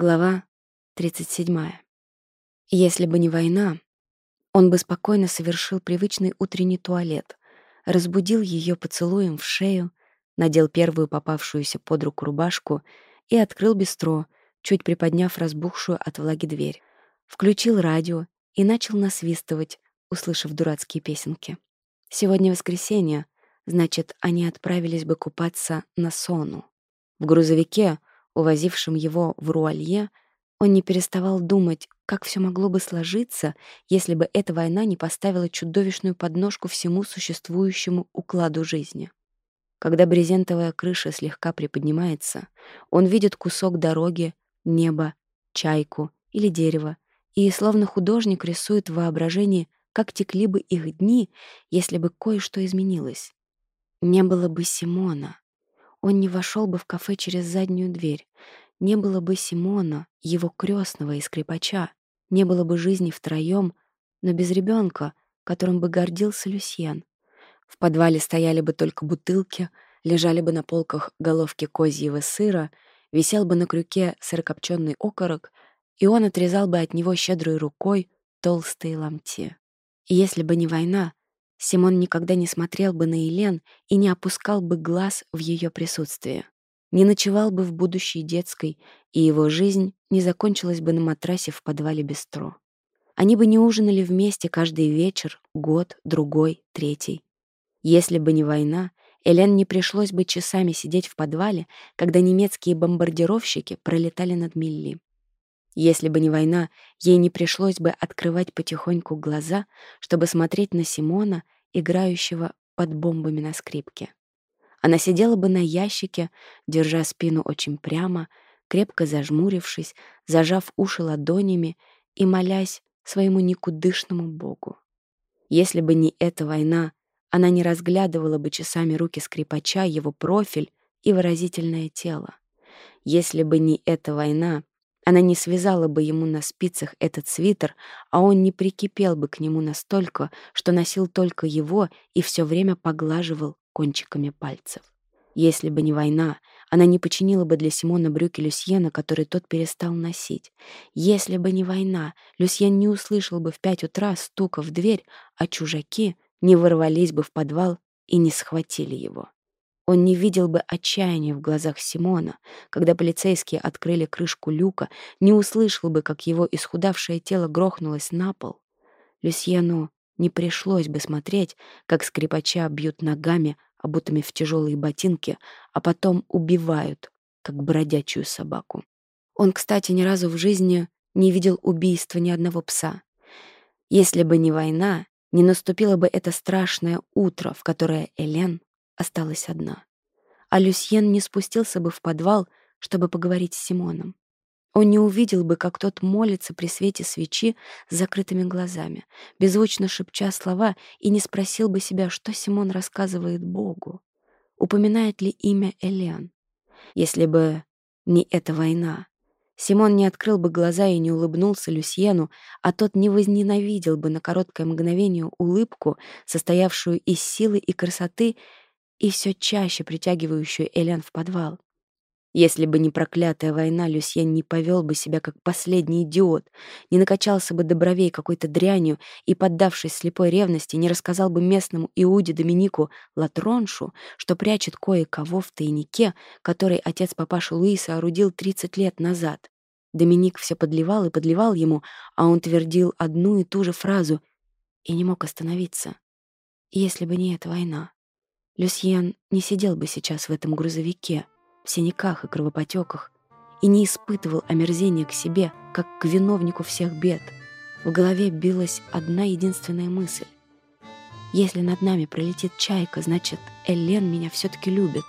Глава 37. Если бы не война, он бы спокойно совершил привычный утренний туалет, разбудил ее поцелуем в шею, надел первую попавшуюся под руку рубашку и открыл бистро, чуть приподняв разбухшую от влаги дверь. Включил радио и начал насвистывать, услышав дурацкие песенки. Сегодня воскресенье, значит, они отправились бы купаться на Сону. В грузовике — увозившим его в Руалье, он не переставал думать, как все могло бы сложиться, если бы эта война не поставила чудовищную подножку всему существующему укладу жизни. Когда брезентовая крыша слегка приподнимается, он видит кусок дороги, небо, чайку или дерево, и словно художник рисует в воображении, как текли бы их дни, если бы кое-что изменилось. Не было бы Симона, он не вошел бы в кафе через заднюю дверь. Не было бы Симона, его крестного и скрипача. Не было бы жизни втроем, но без ребенка, которым бы гордился Люсьен. В подвале стояли бы только бутылки, лежали бы на полках головки козьего сыра, висел бы на крюке сырокопчёный окорок, и он отрезал бы от него щедрой рукой толстые ломти. И если бы не война, Симон никогда не смотрел бы на Елен и не опускал бы глаз в ее присутствии. Не ночевал бы в будущей детской, и его жизнь не закончилась бы на матрасе в подвале бистро. Они бы не ужинали вместе каждый вечер, год, другой, третий. Если бы не война, Элен не пришлось бы часами сидеть в подвале, когда немецкие бомбардировщики пролетали над Милли. Если бы не война, ей не пришлось бы открывать потихоньку глаза, чтобы смотреть на Симона, играющего под бомбами на скрипке. Она сидела бы на ящике, держа спину очень прямо, крепко зажмурившись, зажав уши ладонями и молясь своему никудышному богу. Если бы не эта война, она не разглядывала бы часами руки скрипача, его профиль и выразительное тело. Если бы не эта война, она не связала бы ему на спицах этот свитер, а он не прикипел бы к нему настолько, что носил только его и все время поглаживал кончиками пальцев. Если бы не война, она не починила бы для Симона брюки Люсьена, которые тот перестал носить. Если бы не война, Люсьен не услышал бы в пять утра стука в дверь, а чужаки не ворвались бы в подвал и не схватили его. Он не видел бы отчаяния в глазах Симона, когда полицейские открыли крышку люка, не услышал бы, как его исхудавшее тело грохнулось на пол. Люсьену не пришлось бы смотреть, как скрипача бьют ногами, обутыми в тяжелые ботинки, а потом убивают, как бродячую собаку. Он, кстати, ни разу в жизни не видел убийства ни одного пса. Если бы не война, не наступило бы это страшное утро, в которое Элен осталась одна. А Люсьен не спустился бы в подвал, чтобы поговорить с Симоном. Он не увидел бы, как тот молится при свете свечи с закрытыми глазами, беззвучно шепча слова, и не спросил бы себя, что Симон рассказывает Богу. Упоминает ли имя Элен? Если бы не эта война. Симон не открыл бы глаза и не улыбнулся Люсьену, а тот не возненавидел бы на короткое мгновение улыбку, состоявшую из силы и красоты, и все чаще притягивающую Элен в подвал. Если бы не проклятая война, Люсьен не повел бы себя как последний идиот, не накачался бы добровей какой-то дрянью и, поддавшись слепой ревности, не рассказал бы местному Иуде Доминику Латроншу, что прячет кое-кого в тайнике, который отец папаша Луиса орудил 30 лет назад. Доминик все подливал и подливал ему, а он твердил одну и ту же фразу и не мог остановиться. Если бы не эта война. Люсьен не сидел бы сейчас в этом грузовике, в синяках и кровопотеках, и не испытывал омерзения к себе, как к виновнику всех бед. В голове билась одна единственная мысль. «Если над нами пролетит чайка, значит, Элен меня все-таки любит».